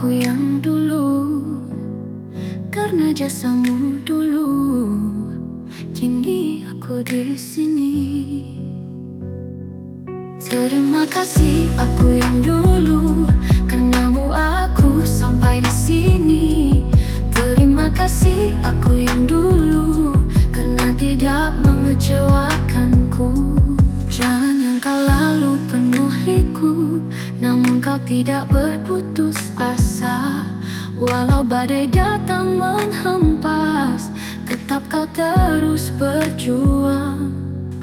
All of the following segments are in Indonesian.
aku yang dulu Karena jasamu dulu. Kini aku di sini. Terima kasih aku yang dulu karena mu aku sampai di sini. Terima kasih aku yang dulu Karena tidak mengecewakanku. Jangan yang kau lalu penuhiku Namun kau tidak berputus asa. Walau badai datang menghempas Tetap kau terus berjuang.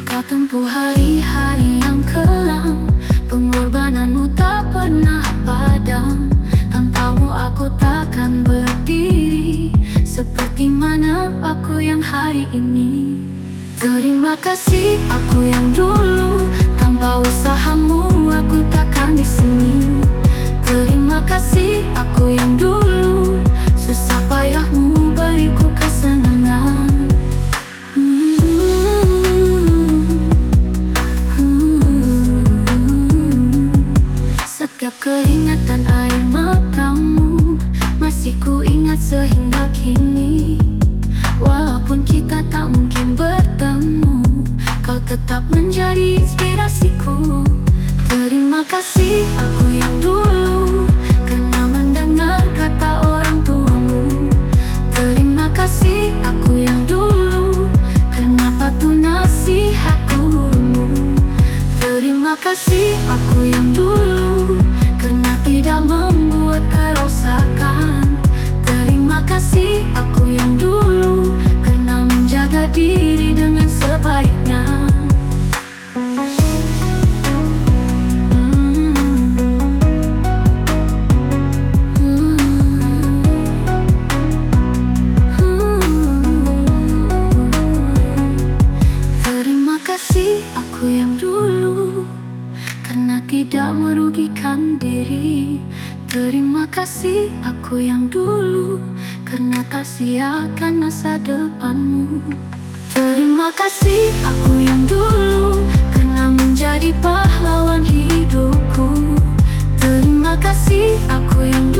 Kau tempuh hari-hari yang kelam Pengorbananmu tak pernah padam. Tanpamu aku takkan berdiri Seperti mana aku yang hari ini. Terima kasih aku yang dulu Tanpa usahamu aku takkan di sini keingatan air matamu Masih ku ingat sehingga kini. Walaupun kita tak mungkin bertemu Kau tetap menjadi inspirasiku. Terima kasih aku yang dulu Karena mendengar kata orang tuamu. Terima kasih aku yang dulu Karena patuh nasihat gurumu Terima kasih aku yang dulu Terima kasih aku yang dulu Karena menjaga diri dengan sebaiknya. Terima kasih aku yang dulu Karena tidak merugikan diri Terima kasih aku yang dulu. Karena tak siakan masa depanmu. Terima kasih aku yang dulu. Karena menjadi pahlawan hidupku. Terima kasih aku yang dulu